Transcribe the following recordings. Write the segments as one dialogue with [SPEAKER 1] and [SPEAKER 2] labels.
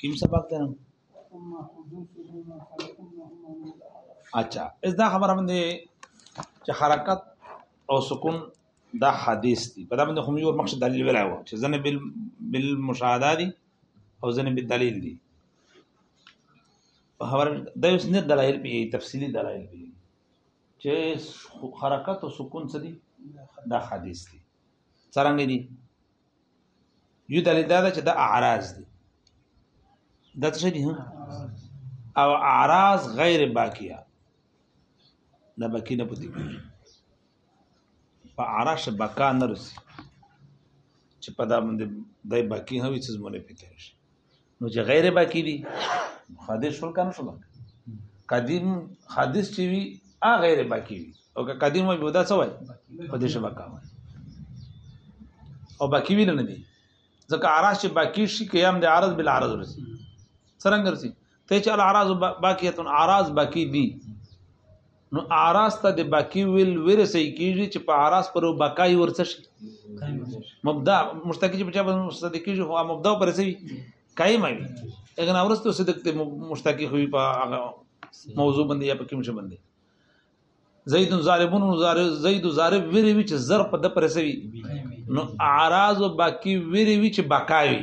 [SPEAKER 1] کوم سبق ده اچھا اس دا خبره باندې چې حرکت او سکون دا حدیث دی په دا باندې خو یو مقصد دلیل ویلای و چې ځنه بل بل مشاهده دي او ځنه بل دلیل دي په خبره د یو سند دلایل په تفصیلی دلایل دي چې حرکت او سکون څه دي دا حدیث دي څنګه دي یو دلیل دا ده چې د اعراض دي د څه دي او اعراض غیر باقیه نه باقی نه پدې کیږي په اعراض بقا نه رسي چې په دا باندې دای باقی هوي څه زمونه پیته شي نو چې غیر باقی دي حدیث شول کنه شول قدیم حدیث چې وی ا غیر باقی وی او که قدیم وي بودا څه وای په دې شبا کا وای او باقی وی نه دي ځکه عراض چې باقی شي قیام د عرض بل عرض رسی څنګه رسی ته چې العراض باقیه عراض باقی دي نو اعراض ته د باقی ویل ورسې کیږي چې په اعراض پر بقای ورڅ شي مبدا مشتقی چې بچا مصدق کیږي هو مبدا پر سي قائم وي اګه نو ورسته صدق ته مشتقی خوي په موضوع باندې یا په کوم څه باندې زید ضاربون زید ضارب ویری وی چې ضرب د پر سي نو اعراض باقی ویری وی چې بقای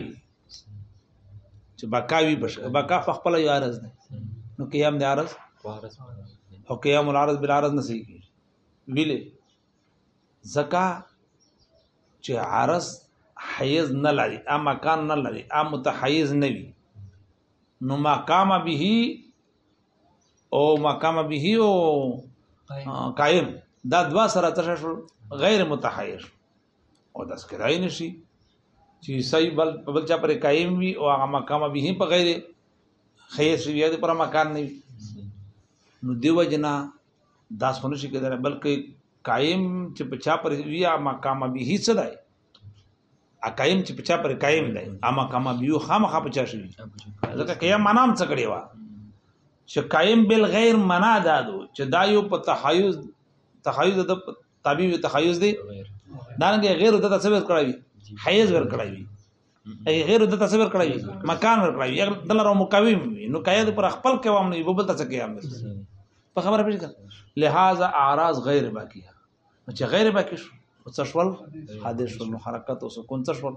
[SPEAKER 1] چې بقا وي بش بقا په خپل یو عرض ده نو قیام د عرض او قیام العرض بل عرض نه سي ویلې زکا چې عرض حیز نه لري ا مکان نه لري ا متحیز نه وي نو مقام به او مقام به او قائم دا دوا سره تشش غیر متحیز او داس کېدای نشي چې سای بل بل چا پر قائم وي او هغه مقام به په غیر خیس وي د پر مکان نه وي نو دیو جنا داس خو نشي کېدای بلکې قائم چې په چا پر وي هغه مقام به هیڅ دی ا قائم چې په چا پر قائم دی هغه مقام به یو خامخا په چا شي ځکه قیام منام څه کړی و چې قائم بل غیر منا دادو چې دا یو په تحیز تحیز د تابع وي تحیز دی دانګه غیر د تصویر کړی وي حیز ور کړی وي ای غیر د تصویر کړی وي مکان ور کړی وي دلته مقاوم وي نو قید پر خپل قوام نه بل ته څه قیام په خبره پېژنه لہذا اعراض غیر باقی چې غیر باقی شو څه شول حادث شول نو حرکت او سکون څه شول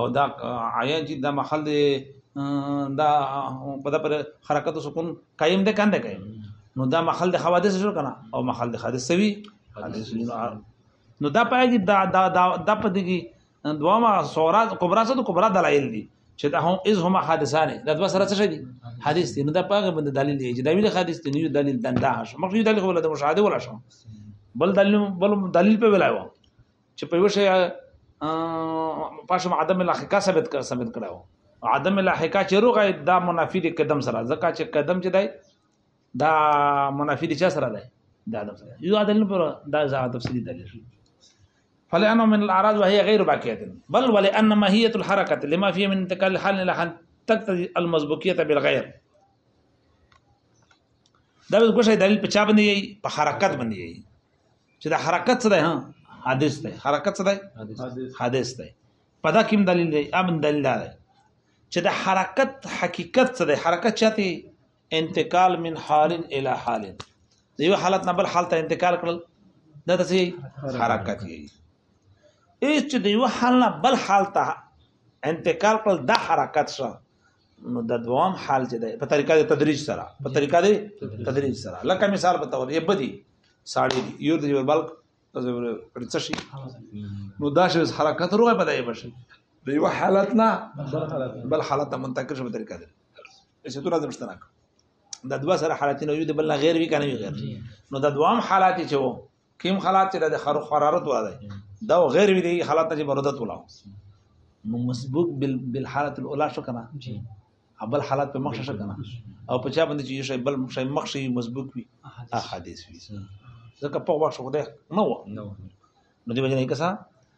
[SPEAKER 1] او دا عین چې دا محل دی دا په دغه حرکت او سکون قائم ده کنده کوي نو دا محل د حوادث شو کنه او محل د حادثه وی نو دا پایږي دا دا دا د پدګي دوما صورا کبرا څه د کبرا دلایل دي چې دا هم از هما حادثانه دا دوه سره څه دي حدیث دي نو دا پاګه بند دلیل دی چې دا ویل حدیث دی نو دلیل دنده شو مخکې دلیل ولا د مشاهده ولا شو بل دلیل بل دلیل په ویلایو چې په وشه پاشم عدم الحقه ثابت کړ ثابت کړو عدم الحقه چې روغه دا منافی د قدم سره ځکه چې قدم چې دی دا منافی د چا سره دی دا عدم سره یو عدم پر دا ځا تفصیلی دلیل فلانه من الاعراض وهي غير باقيه بل ولان ماهيه الحركه لما فيه من انتقال حال الى حال تقتضي المسبوقيه بالغير دا به کوشش دلیل په چا باندې په حرکت باندې چې د حرکت څه دی ها حادث دی حرکت څه دی حادث دی په دا کوم دلیل دی امن دلیل دی چې د حرکت حقیقت څه دی حرکت چاته انتقال من حال الى حال دی یو حالت نه بل حالت انتقال کړل دا څه حرکت دی هیڅ چې د یو حال نه بل حالت انتقال کړل د حرکت شو نو د دوام حال چې دی په طریقه د تدریج سره په طریقه د تدریج سره لکه مثال په تور یې بدی ساړی یو د یو بلک څه شي نو دا شی حرکت روغه په دای بشي د یو حالت نه بل حالت ته منتقل شوه طریقه ده چې تو لازم شتناک د دوا سره حالتونه یو د بل نه غیر وی کنه غیر نو د دوام حالات چې وو کیم حالات چې د خرو حرارت ولا دی دا غیر وی دی حالات نه چې برودت ولا نو مسبوق بال بالحالت الاولى شو کنه جی ابل حالات په مخ شو کنه او په چا باندې چې شی بل شی مخ شی مسبوق وی احادیث وی ځکه په وخت خو ده نو نو دې وجه نه کسا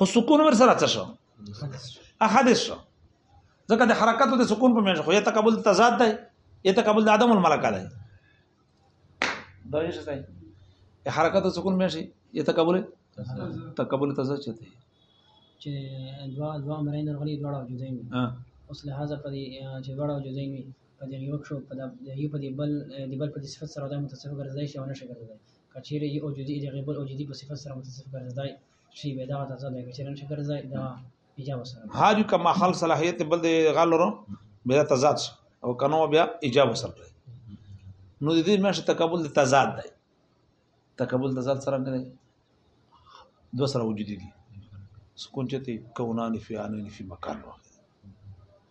[SPEAKER 1] خو سکون ور سره څه شو احادث شو ځکه د حرکت او د سکون په منځ خو یې تقابل تضاد دی یې تقابل د عدم الملکه دی دا یې څه دی حرکت او سکون منځ یې تقابل تقابل تضاد چته
[SPEAKER 2] چې دوا دوا مرین غلی دواړه جزئین اوس لہذا په دې چې دواړه جزئین په دې یو شو په دې په دې بل دې بل په دې صفت سره د متصف ګرځي شي او نشه ګرځي که چېرې یو جزئي د هغې بل او جدي په صفت سره متصف ګرځدای شي بیا دغه تازه دی که چېرې نشي ګرځدای دا ایجاب سره
[SPEAKER 1] هر یو کما خل صلاحیت بل دی غالرو بیا تضاد او کنو بیا ایجاب سره دی نو د دې مشه تقابل د تضاد دی تقابل تضاد سره نه دی دوه سره وجود دي سکون چته کونان فی انن فی مکان واحد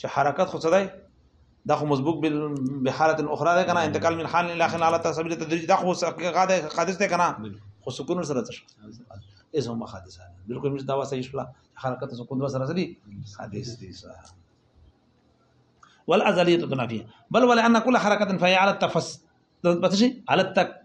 [SPEAKER 1] چې حرکت خو څه دی دا خو مسبوق بحالت اخرى ده کنه انتقال من حال الى حال على سبيل التدريج دا خو حادث ده کنه خو سکون سره څه ایز هم حادثه بالکل مش دا واسه یشلا حرکت سکون دا سره دي حادث دي والازليه تنافيه بل ولان كل حركه فهي على التفس بس شي على التك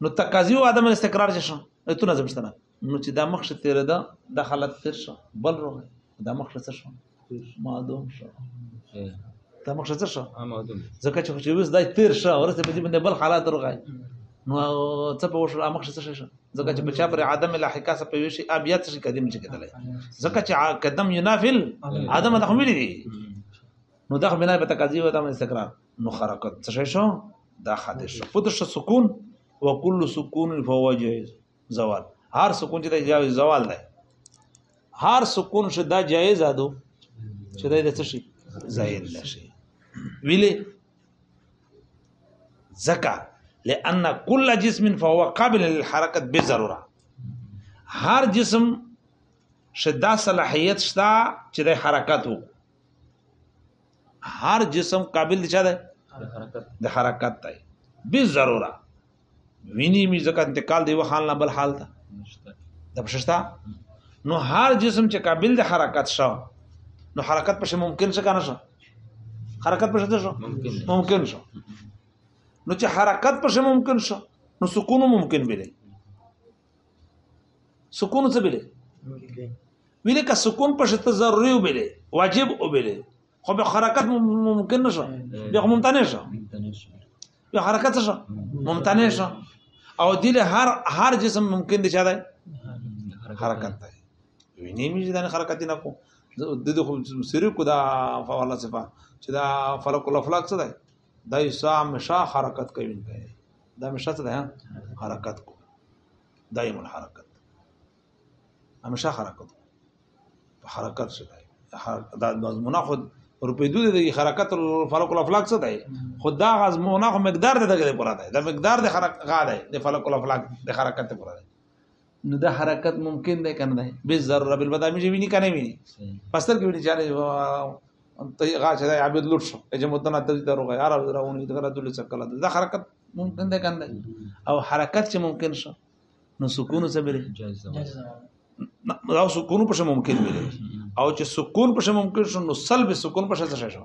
[SPEAKER 1] نو تقاضی او عدم استقرار چې شو ته نظم شته نو چې دا مخ تیر ده د حالت تیر شو بل روغ دا مخ څه شو معدوم شو دا مخ څه شو
[SPEAKER 3] معدوم
[SPEAKER 1] ځکه چې چې وس دا تیر شو ورته په دې باندې بل حالت روغ نو څه په وشو مخ څه شو ځکه چې بچا پر عدم لاحقه څه په وشي ابيات څه قدم چې کېدلای ځکه چې قدم ينافل عدم د خمري دي نو دا خو بنا په تقاضي وته استقرار نو حرکت څه شي شو دا حادث شو خود ش سکون وکل سکون فهو جائز زوال هر سکون چې دا زوال دی هر سکون چې دا جائز ده چې دا د څه شي زائل نشي ویلې زکا لأن كل جسم فهو قابل للحركة بضرورة هر جسم شدا صلاحیت شتا چې د حرکت وو هر جسم قابل دی چا ده د حرکت دی به ضروره ویني می ځکه انتقال دی وحال نه بل حال ته د پښتا نو هر جسم چې قابل د حرکت شو نو حرکت پښه ممکن څه کنه شو حرکت پښه څه شو
[SPEAKER 3] ممکن
[SPEAKER 1] شو نو چې حرکت پښه ممکن شو نو سکون ممکن به دی سکون څه بلی ویلې که سکون په شته ضروري وبلی واجب وبلی خو به حرکت ممکن نشه به ممتنع
[SPEAKER 3] شه
[SPEAKER 1] به حرکت شه ممتنع شه او دله هر هر جسم ممکن دي چا ده حرکت ده ویني مې ځان حرکت نه کو د دې خو سری کو دا فوالا صفه چې دا فلک الافلاک څه ده دا یسا مشا حرکت کوي دا مې شته ده حرکت کو دایم الحرکت همیشه حرکت کو په حرکت شته دا مزمونه خود روپیدو دي د حرکت فلک الافلاک څه دی خو دا غزمونه خو مقدار د دغه پوره دی دا مقدار د حرکت غا دی د فلک الافلاک د حرکت پوره دی نو دا حرکت ممکن دی کنه دی به ضرر بل بدامي چې ویني کنه ویني پستر کې ویني چې ته غاچ دی عبد لوټ شو چې متنا ته دې روغه یار راونی ته راځول څه کله دا حرکت ممکن دی کنه او حرکت چې ممکن شو نو سکون څه بری
[SPEAKER 3] جایز
[SPEAKER 2] ده
[SPEAKER 1] او سکون په ممکن دی او چې سکون په ممکن شو نو سلب سکون په څه شو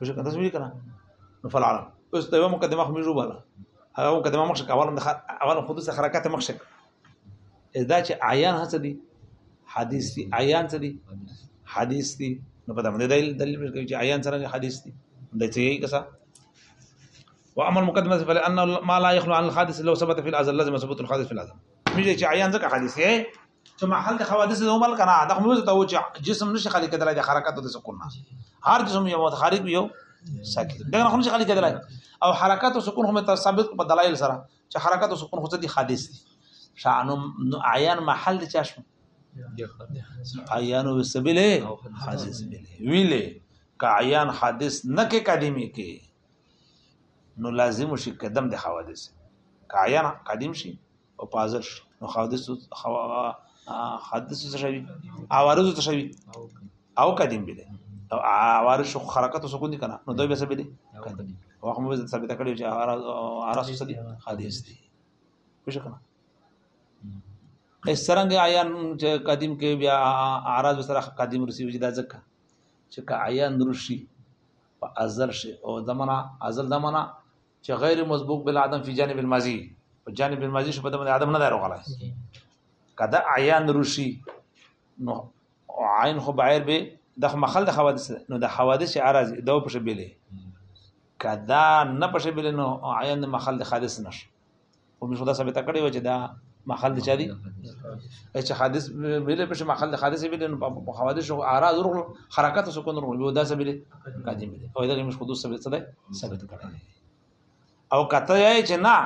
[SPEAKER 1] وشه کنه تاسو کنه نو فلعلم اوس ته یو مقدمه خو میجو بالا هغه مقدمه مخ شک اولم د اول خود سره حرکت مخ شک دا چې عیان هڅه دي حدیث دي عیان څه دي حدیث دي نو په دې دلیل دلیل کوي چې عیان سره حدیث دي د څه یې کسا واما المقدمه فلان ما لا يخلو عن الحادث لو ثبت في الازل لازم ثبوت الحادث في الازل مجھے چې عیان ځکه حدیث یې چې محل د حوادث د عمل کنه دا موږ ته و چې جسم نشي خالق کېدلای د حرکت د سکون نه هر جسم یو خارج یو ساکت دا نه نشي خالق کېدلای او حرکت او سکون هم ثابت په دلایل سره چې حرکت او سکون خو دي حادث دي شانو عیان محل د چشم عیان وسبله حادث بله ویله کعیان حادث نه کې قدیمی کې نو لازم شي قدم د حوادث کعیان قدیم شي او پازر نو حادث حادث څه شوی عوارض څه شوی او قدیم بده او عوارض شو حرکت سکون دي کنه نو دوی به څه بده قدیم واخ مو ثابت کړی چې عرض څه دي حادث دي پوه شو کنه اس څنګه عیان چې قدیم کې بیا عرض سره قدیم رسی وجود ځکه چې کا عیان رشي په ازل شي او دمنا ازل دمنا چې غیر مسبوق بل عدم فی جانب الماضی په جانب الماضی شپه د عدم نه دارو غلا کدا عیان روشي نو عین خو بغیر به د مخل د حوادث نو د حوادث عارض دو په شبیله کدا نه په شبیله نو عین مخل د حادث نشه خو موږ دا ثابت کړی و چې دا محل دی چاري چې حادث ویلې په محل حادث ویلې په حوادث او اعراض ورغل حرکت سکون ورغل یو داسې ویلې قاضي ویلې او دا موږ خود ثابت ده ثابت کړی او کته یې چې نه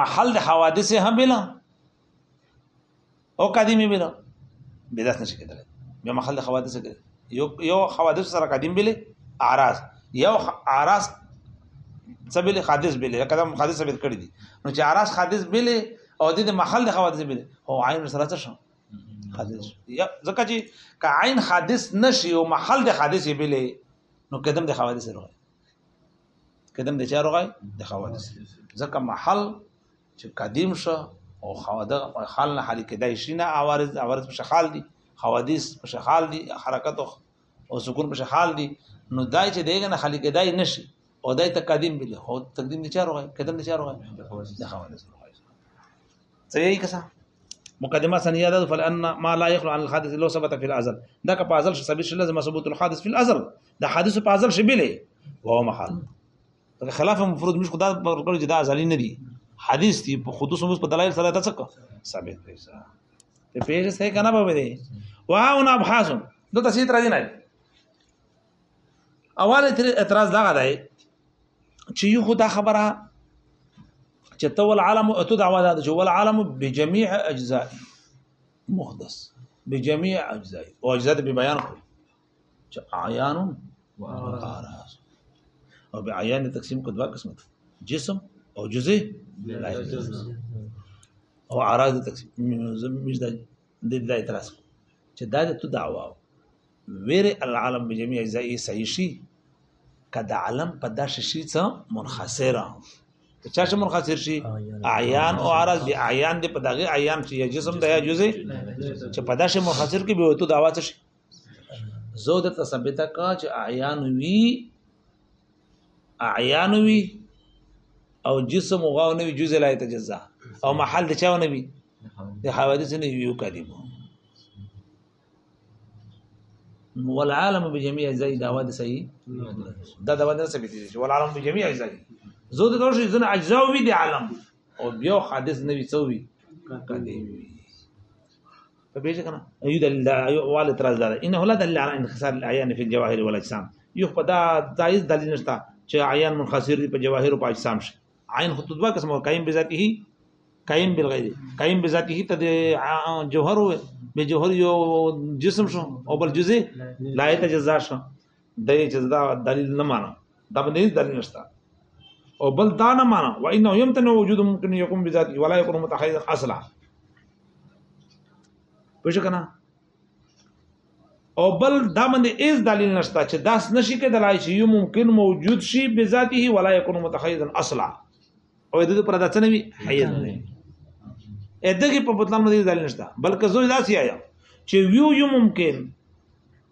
[SPEAKER 1] محل حوادث هم ویل او قدیمه بنا بدعت نشي کېدلی بیا مخال د حوادث کې یو یو حوادث سره قدیم بلی اعراض یو اعراض سبیل حادث بلی لکه دا حادث ثابت کړی دي نو چې اعراض حادث بلی او د دې مخال د حوادث بلی او عین سره څه شو حادث یا ځکه چې که عین حادث نشي او محل د حادث بلی نو قدم د حوادث راغی قدم د چا راغی د حوادث ځکه محل چې قدیم شو او خواده خال نه حال کې دای شي نه عوارض عوارض په شخال دي حوادث په شخال دي حرکت او سکون په شخال دي نو دای چې دیګه نه خالق دای نشي او دای ته قدیم بل هو تقدیم نه چارو غي قدم نه چارو غي د حوادث صحیح کسا مقدمه ثانيه ده فلان ما لا يخلو عن الحادث لو ثبت في الازل ده که په ازل شي ثبت شي لازم ثبوت الحادث في الازل ده حادث په ازل شي بله وهو محل دا خلاف مفروض مش خدا پر کړو چې دا ازلی نه دي حدیث دی په خودس موږ په دلایل سره تاسو ثابت دی ته پیژې څه کنه به دی واه اون ابحاث نو تاسو تر دې نه اول اعتراض دا غدای چې یو خدا خبره چې تو العالم او تو دعوا ده چې ول عالم بجميع اجزاء محدث بجميع اجزاء او اجزاء به بیان کړو چې عیان و آراز او به عیان تقسیم کو دوا قسمت جسم او جزء لا او آراز تقسیم مش د دې د اعتراض چې دا ته دعوا ویر العالم بجميع اجزائه صحیح شي کدا علم په دا شي څه منخسره چا چې منخسر شي اعیان او عارض به اعیان دې په دغه اعیان چې جسم د یا جزء چې په داسې منخسر کې به وته دا واڅ شي زو د تثبت کا چې اعیان وی اعیان وی او جسم غو نه وی جزء لا يتجزا او محل د چاو نه وی د حوادث نه یو کذب والعالم بجميع زي دا واد سي دا دا واد سبي دي والعالم بجميع زي زو د دوه شي زنه اجزا وی دي عالم او بیا حادث نه وی څو وی کدی وی په بيځه کنه ايو دلیل دا ايو وال اعتراض دار انه لا دلیل على انخسار الاعيان في الجواهر والاجسام یو په دا دایز دلیل نشته چې عیان منخسر دي په جواهر او په اجسام شي عین خود دوه قسم قائم بذاته قائم بالغیر قائم بذاته ته جوهر به جوهر یو جسم شو او بل جزء لا يتجزا شو دی چې دا دلیل نه مانه دا باندې هیڅ دلیل نشته او بل دا نه مانه و انه يمتنع وجود ممكن يقوم بذاته ولا يكون متحيزا اصلا پوښ کنه او بل دا باندې هیڅ دلیل نشته چې داس نشي کېدلای چې یو ممکن موجود شي بذاته ولا يكون متحيزا اصلا او د دې پر داسې نه وي حیز نه اې دغه په بطلان باندې دلیل نشته بلکې زوی داسې آیا چې ویو یو ممکن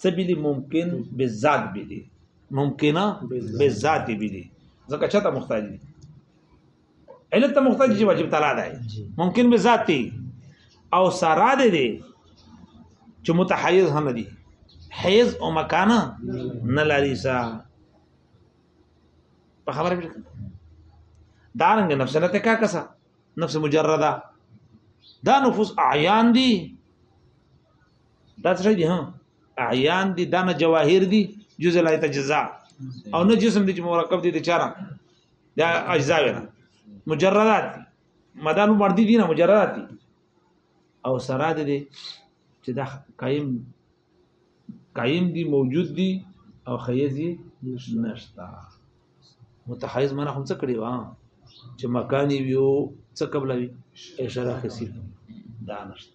[SPEAKER 1] څه بلی ممکن به ذات بلی ممکنه به ذات بلی ځکه چاته محتاج دي علت ته محتاج چې واجب تعالی دی ممکن به ذات دی او سارا دی دی چې متحیز هم دي حیز او مکانه نه لري سا په خبره به دارنګ نفس نه تکا کسا نفس مجرده دا نفوس اعیان دي دا څه دي ها اعیان دي دا نه جواهر دي جزء لا تجزا او نه جسم دي چې مرکب دي د چاره دا اجزا نه مجردات مدان مردي دي نه مجردات دي او سره دي چې دا قائم قائم دي موجود دي او خیزي نشتا متحیز منه هم څه کړی و چې مکانی ویو څه قبلوي اشاره خسي دا نشته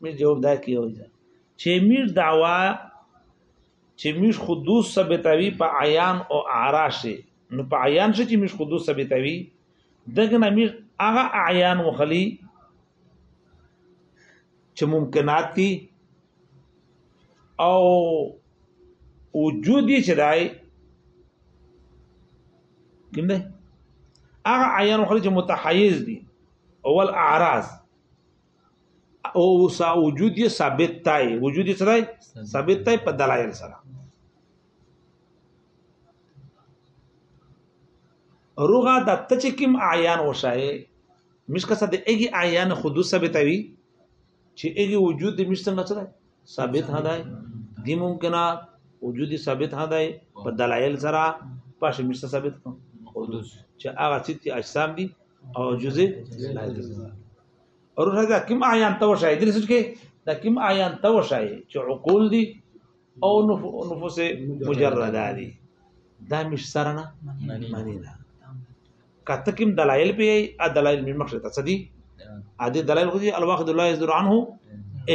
[SPEAKER 1] می جواب دا کیو چې میر دعوا چې میر خودوس ثبتوي په عیان او اعراش نو په عیان شي چې میر خودوس ثبتوي دغه میر هغه عیان وخلی چې ممکنات دي او وجود یې چې دای کوم دی هغه عیان خو چې متحیز دي اول اعراض او سا وجود یې ثابت تای وجود یې سره ثابت تای په دلایل سره روغه د تچکم عیان وشای مشکه صد ایګي عیان خود ثابت وي چې ایګي وجود د مشته نه سره ثابت هداي دي ممکنه وجود ثابت هداي په دلایل سره پاشه مشته ثابت کوم چې هغه چې اجسام دي او جزء وروره دا کوم عیان ته وشای درې سوچ کې دا کوم عیان ته وشای چې عقول دي او نفوس مجرده دي دا مش سره نه معنی نه کته کوم دلایل به ای دلایل من مخ ته صدي ا دې دلایل خو دي الواحد لا يصدر عنه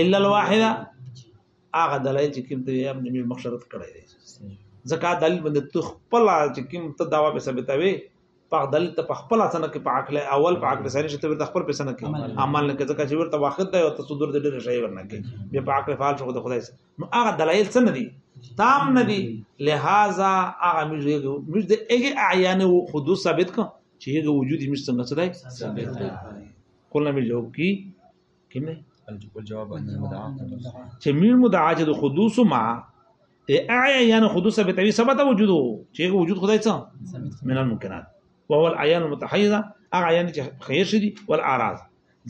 [SPEAKER 1] الا الواحده هغه دلایل چې کوم ته هم من مخ شرط کړی دی ځکه دلیل باندې تخپل چې کوم ته داوا به ثابتوي په دلیل ته په خپل څنګه کې په عقل اول په عقل ثاني چې ته خپل په څنګه کې عمل نه کې ځکه چې ورته واخد دی او ته صدور دې ډېر شي ورنه کې بیا په عقل فعال شو د خدای سره نو هغه دلایل څه نه دي تام نه دي لہذا هغه موږ موږ د هغه اعیان او حدوث ثابت کو چې هغه وجود موږ څنګه څه دی ثابت کولم جواب کی کمه
[SPEAKER 3] الجواب ان المدعا
[SPEAKER 1] چې مين مدعا چې د حدوث ما اعيا يعني حدوث به توي ثبت وجوده چې وجود خدای څه من الممكنات وهو الاعيان المتحيزه اعيان چې خير شدي والاعراض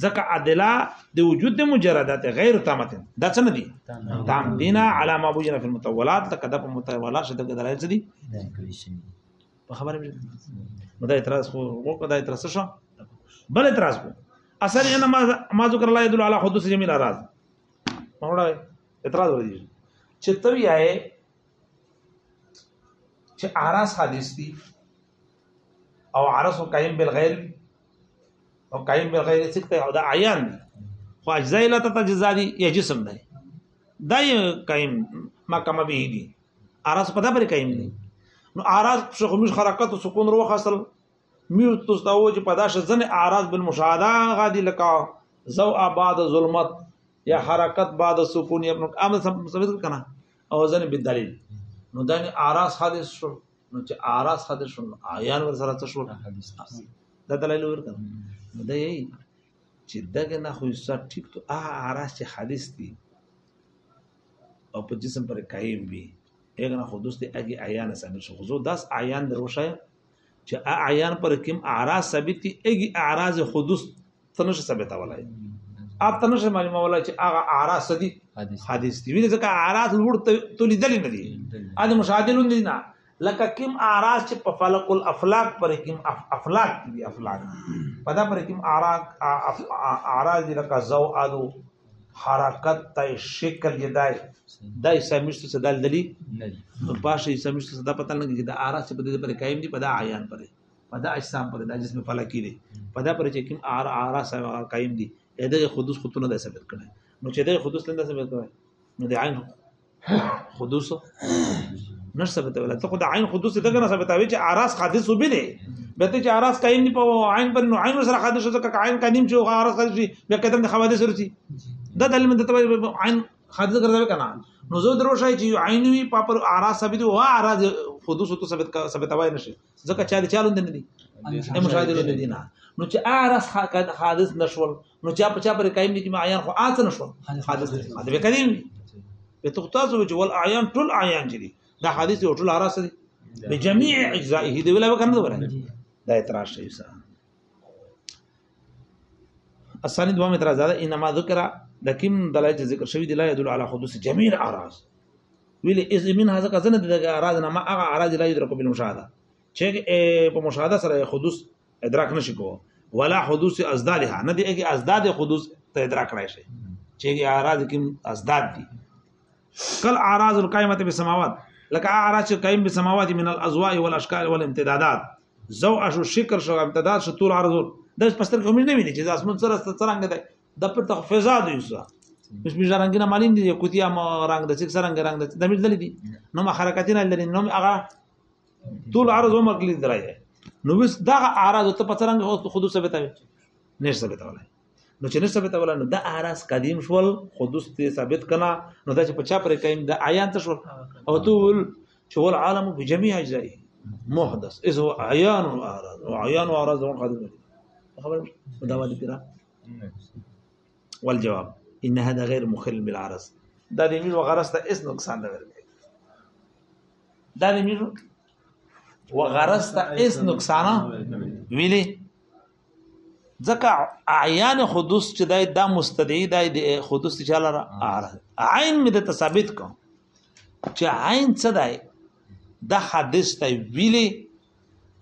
[SPEAKER 1] ځکه ادله د وجود د مجردات غیر تامه دا څه نه دي تام دینا علی ما بوجنا فی المتولات لکه د متولات شته د دلایل څه دي په خبره مې نو دا اعتراض خو وکړه دا اعتراض شو بل اعتراض کو اصل ان ما ما ذکر الله يدل على حدوث جميع الاراض مولا اعتراض ورته چې ته وایې چې اراس حادث دي او عرس او قائم بالغیر او قائم بالغیر څه ته او دا عیان دي خو اجزاء لا تتجزا دي یا جسم دی دا قائم ما کما به دي اراس په دا پر قائم دي نو اراس شخمش حرکت او سکون روخ اصل میر تستاو چې په داشه ځنې اعراض بالمشاهده هغه دي لکه زو آباد ظلمت یا حرکت بعد سکون یا امر سمجھ کنه او ځنې بدلیل نو دا اعراض حادث شو نو چې اعراض حادث شو عیان ور سره څه شو حادث دا دلایل ورکړه نو دا یې چې دغه نه خو سر ټیک ته هغه اعراض چې حادث دي او په جسم پر قائم وي هغه نه خو دوستي هغه عیان سمجھ شو خو داس عیان دروشه چې اعیان پر کوم اعراض ثابت دي اګي اعراض حدوث تنش ثابت ولای اپ تنش معلومه ولای چې هغه اعراض دي حادث دي ویل ځکه اعراض لوړ ته لیدل نه دي ا دې مشاهدلون دي نه لکه کوم اعراض چې په فلق الافلاق پر کوم افلاق دي افلاق په دا پر کوم اعراض اعراض لکه زو ادو حرکت ته شکل یې دای دا اسامیشته څه دال دلی نه دي نو باشه اسامیشته څه دا پته نه لګي دا آرا څه په دې پر قائم دي په دا عیان پر په دا اجسام پر دا جسم فلکی دي په دا پر چې کوم آرا آرا سره قائم دي دا خودوس خودونه د ثابت کړي نو چې دا خودوس لنده ثابت کړي نو د عین حدوث نش ثابت ولا ته خدای عین حدوث ته کنه ثابت وی چې اراس حادث وبې دی به ته چې اراس قائم دی په عین پر نو عین سره حادث شو ځکه عین قائم چې هغه اراس حادث بیا کدن د حوادث ورتي دا د علم د ته عین حادث ګرځوي کنه نو زه درو شای چې عین وی په پر اراس ثابت او اراس حدوث ته ثابت ثابت وای نشي ځکه چا د چالو نه دي د مشاهده له دي نه نو چې ارس حادث نشول نو چا په چا پر قائم دي چې معیان خو آت نشول حادث حادث به کریم به تختاسو چې ول اعیان ټول اعیان دي دا حادث او ټول ارس دي بجميع اجزائه دی ولا وکنه دا ورته دا اعتراض شي سره الثاني دوام اعتراض ده انما ذکر د کوم دلایل چې ذکر شوی دی لا يدل على حدوث جميع الاعراض ویل از من هذا کزنه د اعراض نه ما هغه اعراض لا يدرك بالمشاهده چې په مشاهده سره حدوث ادراک نشي کوو ولا حدوث ازدادها نه دی کې ازداد حدوث ته ادراک کړای شي چې اعراض کوم ازداد دي کل اعراض القائمه بالسماوات لکه اعراض قائم بالسماوات من الازواء والاشكال والامتدادات زو اشو شکر شو امتداد شو طول عرض د پستر کوم نه ویني چې اسمان سره سترنګ دی د پر تخ فضا دی وسه مش مش رنگینه مالین دي کوتیا ما رنگ د څک سرنګ رنگ د د مل دلی دي نو ما حرکتینه لري نو هغه طول عرض عمر کلی درایي نو بس دا عرض ته پترنګ خود ثابتوي نشته ثابتوي نو چې نه ثابت ولا نو د احراس قدیم شول خودس ته ثابت کنا نو دا چې په چا پر قائم د عیان ته شول او تول چې ول عالم بجميع اجزائه محدث اذ هو عیان او احراس او عیان او احراس ځون قدیم خبر دا ولې پیرا والجواب ان هذا غير مخل بالعرس دا د مين وغرس ته اس نقصان نه ورکړي دا د مين وغرس ته اس نقصان ویلي ځکه عیان حدوث چې دای دا مستدعی دای د حدوث چې لاره عین مې د ثابت کوم چې عین څه دای د حادث ته ویلي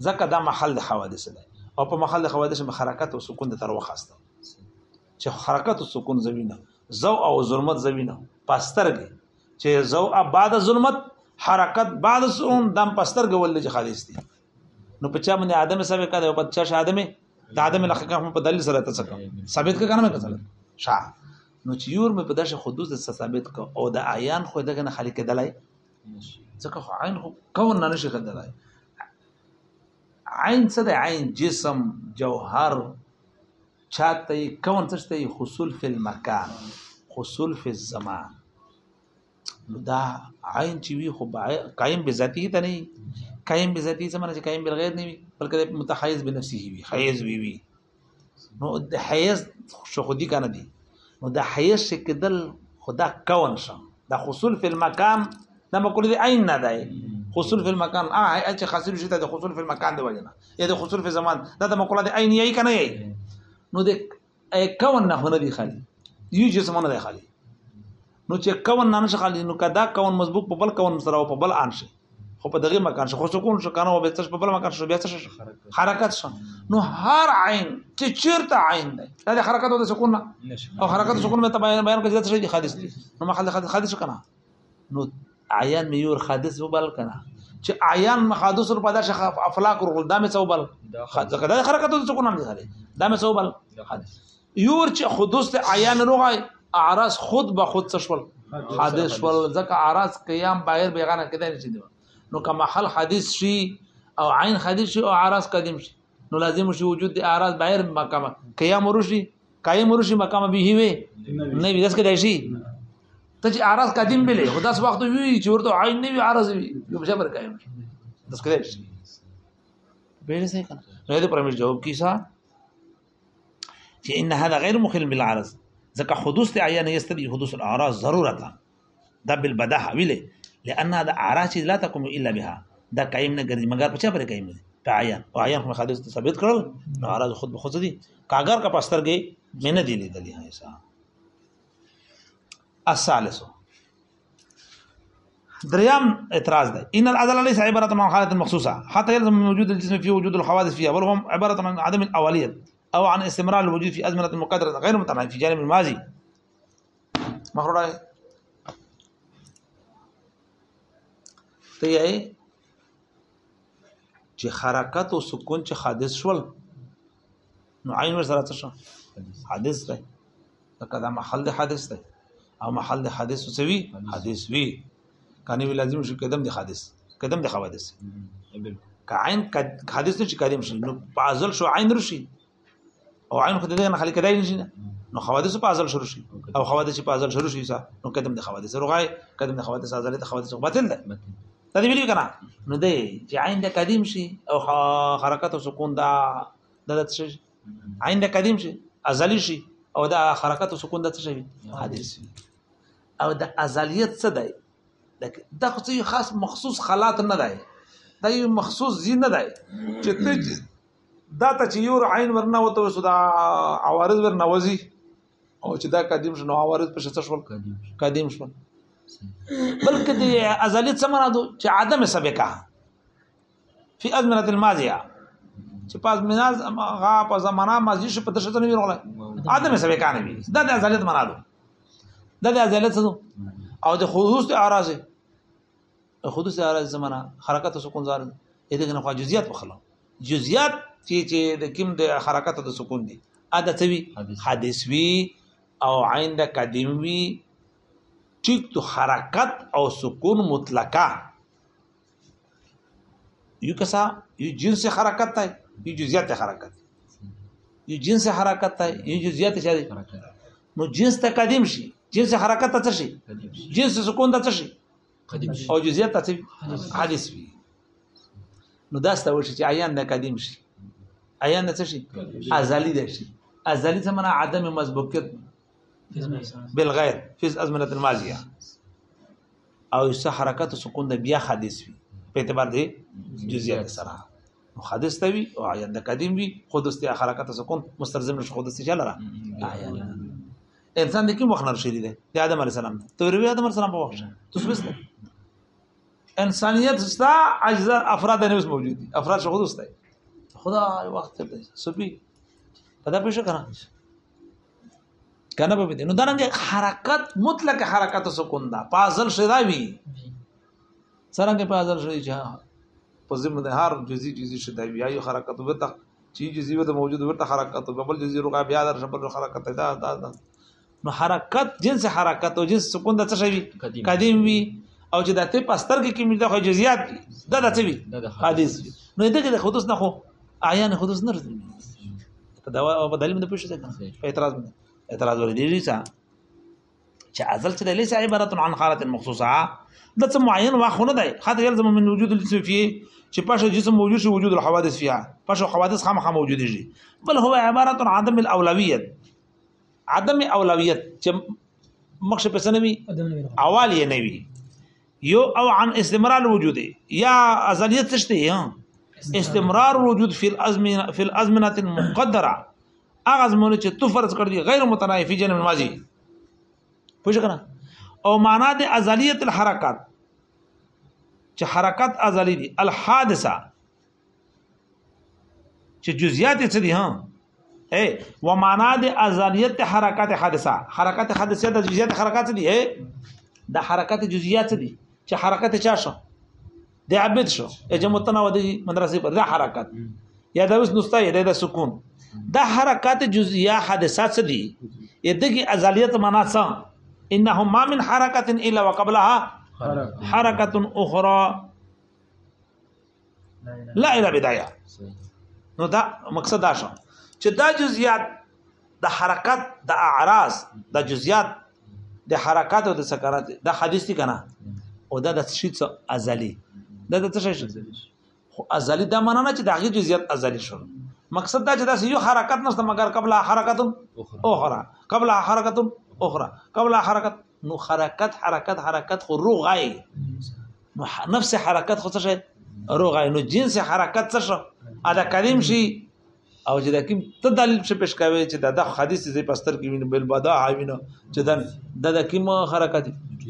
[SPEAKER 1] ځکه دا محل د حوادث دی او په محل د حوادث کې حرکت او سکون د تر وخاسته چې حرکت او سکون زمينه زو او ظلمت زمينه پاسترګي چې زو بعد ظلمت حرکت بعد سکون دم پاسترګي ولې چې خالص دي نو په چا باندې ادم سبق کړه او په چا شاده می د ادم الحقیقه هم په دلیل سره ته څه ثابت کړه نه کړه شا نو چې یور مې په داسې حدود سره ثابت کړه او د عیان خو دغه نه خالق دلای ځکه خو عین خو کون نه نشي کېدلای عین څه د عین جسم جوهر چاته کون څه ته حصول فی المکان حصول فی الزمان نو دا عین چې وي خو قائم بذاته ته نه قائم بذاته څه معنی چې قائم بالغیر نه وي بلکې متحیز بنفسه وي حیز وي وي نو د حیز شو خودي کنه دي نو د حیز شکدل خدا کون شم دا حصول فی المکان دا مقوله دی عین نه دی حصول فی المکان اه هي چې حاصل شي د حصول فی المکان دی وجنه یا د حصول فی زمان دا د مقوله دی عین یی کنه یی نو د ای کون نه نه دی خالی یو جسم نه دی خالی نو چې کون نه نشه خالی نو کدا کون مسبوق په بل کون سره او په بل ان شي خو په دغه مکان شو خو سکون شو کنه او به تاسو په بل مکان شو بیا څه حرکت شو نو هر عین چې چیرته عین دی دا حرکت او سکون او حرکت سکون مې ته بیان بیان کړی چې خالص نو ما خالص خالص کنه نو عیان مې یور حادث وبل کنه چې عیان محادث ور پیدا شخه افلاک ور دا مې څوبل ځکه دا حرکت څه کو نه دي دا مې څوبل یور چې حدوث ته عیان روغای اعراض خود به خود څه شول حادث شول ځکه اعراض قیام بایر بیغانه کده نشي دی نو کما حل حدیث شي او عین حدیث شي او اعراض قدیم شي نو لازم شي وجود د اعراض بغیر مقام قیام ورشي قائم ورشي مقام به وي نه وي داس کې شي ته چې اعراض قدیم بلې خو داس وخت وی چې ورته عین نه وي اعراض وي یو بشبر قائم داس کې شي به نه څه کنه نو دې پرمش جواب کیسه چې ان هذا غیر مخل بالعرض ځکه حدوث عیان یستبی حدوث الاعراض ضرورتا دا بل بده حویله لأن دا عرا چې لا تقوم الا بها دا قائم نه ګرځي مګر په چا پر قائم دي په عیان او عیان خو حدیث ثابت کړو نو عرا خود به خود دي کاګر کا پسترګې مې نه دی لیدلې هاي صاحب الثالث دريام اعتراض ده ان العدل ليس عباره عن حاله مخصوصه حتى يلزم من وجود الجسم في وجود الحوادث فيها بل هم عباره عن عدم الاوليه او عن استمرار الوجود في ازمنه مقدره غير متناهيه في جانب الماضي مخړای ته یې چې حرکت او سکون چې حادث شول نو عین سره څه شو حادث دی لکه دا محل د حادث دی او محل د حادث څه وی حادث وی کانی وی لازم شو قدم د حادث قدم د حوادث کعین حادث نشي کاریم شي نو پازل شو عین رشي او عین خو دې نه خلک دای نشي نو حوادث په ازل شروع شي او حوادث په ازل شروع شي نو قدم د حوادث رغای قدم د حوادث ازل د حوادث باطل ده دا دی ویلو کنه نو دی چې عین د قدیم شي او حرکت او سکون دا د څه شي عین د قدیم شي ازلی شي او دا حرکت او سکون د څه شي حادث او د ازلیت څه دی دا خو خاص مخصوص خلات نه دی دا یو مخصوص زی نه دی چې ته دا ته چې یور عین ورنه وته وسو دا عوارض ورنه وځي او چې دا قدیم شنو عوارض په شته شول قدیم شول بلکې د ازلی څه مرادو چې عدم سبقه فی ازمنه الماضیه چې پاس مناز غا په زمانہ ماضی شو په دشه ته نه ویرغله عدم سبقه نه وی دا د ازلیت مرادو دا د ازلیت څه او د خصوص اعراض خودس عرض زمانہ حرکت سکون زار دغه نه جزئیات وخلو جزئیات چې چې د کوم د حرکت د سکون دي ادا څه وی حادث وی او عین د قدیم وی ټیک تو حرکت او سکون مطلقه یو کسا یو جنس حرکت ته یو جزئیات حرکت یو جنس حرکت ته یو جزئیات شری نو جنس ته قدیم شي جنس حرکت ته شي جنس سکون ته شي قدیم شي او جزئیات ته حادث وي نو دا ستوي چې عیان نه قدیم شي عیان نه څه شي ازلی دي شي ازلی څه معنا عدم مسبوقیت بالغیر فی الازمنه الماضیه او څه حرکت سکون د بیا حادث وي په اعتبار دی جزئیات سره نو حادث ته وي او عیان د قدیم وي خود است حرکت سکون مستلزم نشو خود است چلره عیان انسان د کوم وخت نرشری دی د آدم علی السلام ته ویری آدم علی السلام په وخت تسبیح ده انسانیت ستا اجزا افراد نه اوس موجود دي افراد شخص دوست دی خدا وخت ته سپی پدا پېښه کړه کنه په دې نو دا نه حرکت مطلق حرکت سکون دا پازل شدا وی څرنګه په ازل شوی چې په ضمن هر جزئی جزئی شته بیا یو حرکت وته چې جزئی وته موجود وته حرکت په بل جزئی روغه بیا در شپل حرکت دا دا دا نو حرکت جنس حرکت او جنس سکون د څه شوی قدیم وی او چې د ته پستر کې کې مده خو جزئیات دا د څه وی حادث نو دغه د خودس نه خو عیان خودس نه رسول دا په دلیل نه پوښتنه اعتراض اعتراض ولې دی ځکه چې ازل چې ليس عبارت عن حالت مخصوصه د څه معین واخ نه دی خاطر يلزم من وجود الجسم فيه چې پښه جسم موجود شي وجود الحوادث فيها پښه حوادث خامخا موجود شي بل هو عبارت عن عدم الاولويت عدم اولويت چې مخشه پس نه وي اول یې نه وي یو او عن استمرار الوجود یا ازلیت تشته استمرار وجود فی الازمنه فی الازمنه المقدره هغه زمونه چې تو فرض کړ دي غیر متنافی فی جنب الماضی پوښ کنه او معنا د ازلیت الحرکات چې حرکت ازلی دي الحادثه چې جزئیات څه دي ها اے و معنا د ازلیت حرکت حادثه حرکت حادثه د جزئیات حرکت دي اے د حرکت جزئیات دي چې حرکت چا شو د عبد شو چې متناو دي مدرسې په د حرکت یا د اوس نستا یا د سکون دا حرکات جزئیه حادثات څه دي یدګي ازالیت معنا څه انه ما من حرکت الا وقبلها حرکت اخرى لا اله بدايه نو دا مقصد دا شو چې دا جزئیات د حرکت د اعراض د جزئیات د حرکت او د سکرات د حدیث دي کنه او دا د شي څه ازلی دا د څه شي خو ازلی دا معنی نه چې د هغه جزئیات ازلی شول مقصد دا چې دا یو حرکت نشته مګر قبل حرکت اخرى قبل حرکت اخرى قبل حرکت نو حرکت حرکت حرکت خو روغ غای نو نفس حرکت خو څه شي روغ غای نو جنس حرکت څه شو ادا کریم شي او چې دا کوم ته دلیل څه پیش کوي چې دا د حدیث زی پستر کې ویني بل بدا عاوینه چې دا د د کوم حرکت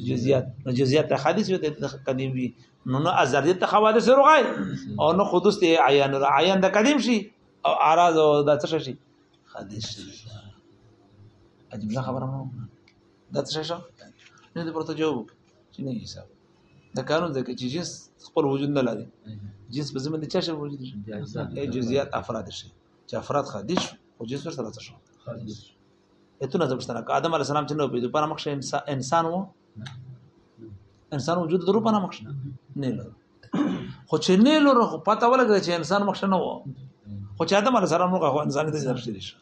[SPEAKER 1] جزئیات جزئیات حدیث وي د قدیم وي نو نه ازریت حوادث رغای او نه خودست عیان عیان د قدیم شي او اعراض او د څه شي حدیث شي اجمله خبره مو دا څه شي نه د پرته جواب چې نه حساب دا قانون ځکه چې جنس خپل وجود نه لري جنس په زمين د چا شي وجود شي اي جزئيات افراد شي چې افراد خادش او جنس ور سره شي اته نه زبستر آدم عليه السلام چې نو په دې پر مخ انسان وو انسان وجود درو په مخ نه لري خو چې نه لور خو پته ولګی چې انسان مخ نه و خو چې ادم علی السلام هغه انسان دې ځل شي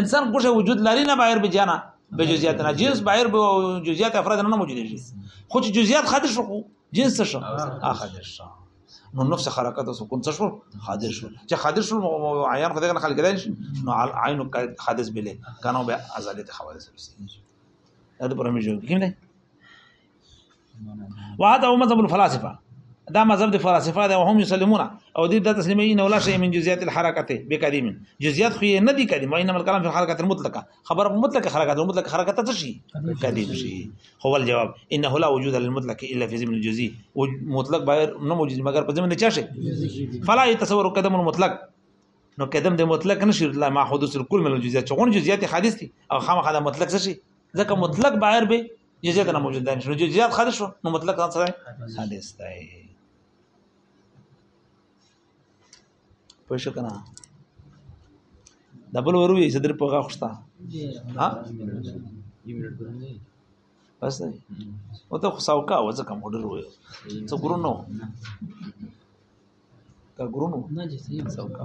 [SPEAKER 1] انسان کوشه وجود لري نه بغیر به جانا به جزئیات نه جنس بغیر به جزئیات افراد نه موجود شي خو چې جزئیات خاطر شو جنس شو اخر شو نو نفس حرکت سو کوم څه شو حادث شو چې حادث شو عیان خدای نه خلق دی نو عین حادث بلی کنه به ازاله ته حوادث رسیدي دا پرمې جو کینه وهذا هو مذهب الفلاسفه دا مذهب د فلسفه ده او هم يسلمون او دې د تسلیمین ولا شی من جزئیات الحرکت بقدیم جزئیات خو نه دي قدیم وانه مل کلام فی الحرکت المطلقه خبر په مطلق حرکت المطلق حرکت ته شي قدیم شي هو الجواب انه لا وجود للمطلق الا في ضمن الجزئی مطلق بایر نه موجود مگر په ضمن چا شي فلا يتصور قدم المطلق نو قدم د مطلق نشي لا ما حدوث الكل من الجزئیات چون جزئیات حادث دي او خامخا د مطلق شي ځکه مطلق بایر به جزیات نه موجود دي شنو جزیات خالص شو نو مطلق ځان سره خالص دی پوه شو کنه دبل وروي صدر په غاښتا ها بس دی او ته خو ساوکا وځه کوم ډیر وې څو ګرونو تا ګرونو
[SPEAKER 2] نه جسې
[SPEAKER 1] ساوکا